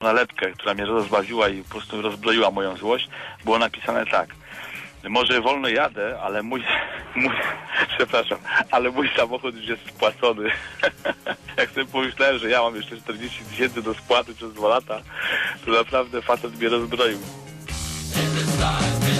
nalepkę, która mnie rozbawiła i po prostu rozbroiła moją złość, było napisane tak. Może wolno jadę, ale mój, mój przepraszam, ale mój samochód już jest spłacony. Jak sobie pomyślałem, że ja mam jeszcze 40 tysięcy do spłaty przez dwa lata, to naprawdę facet mnie rozbroił.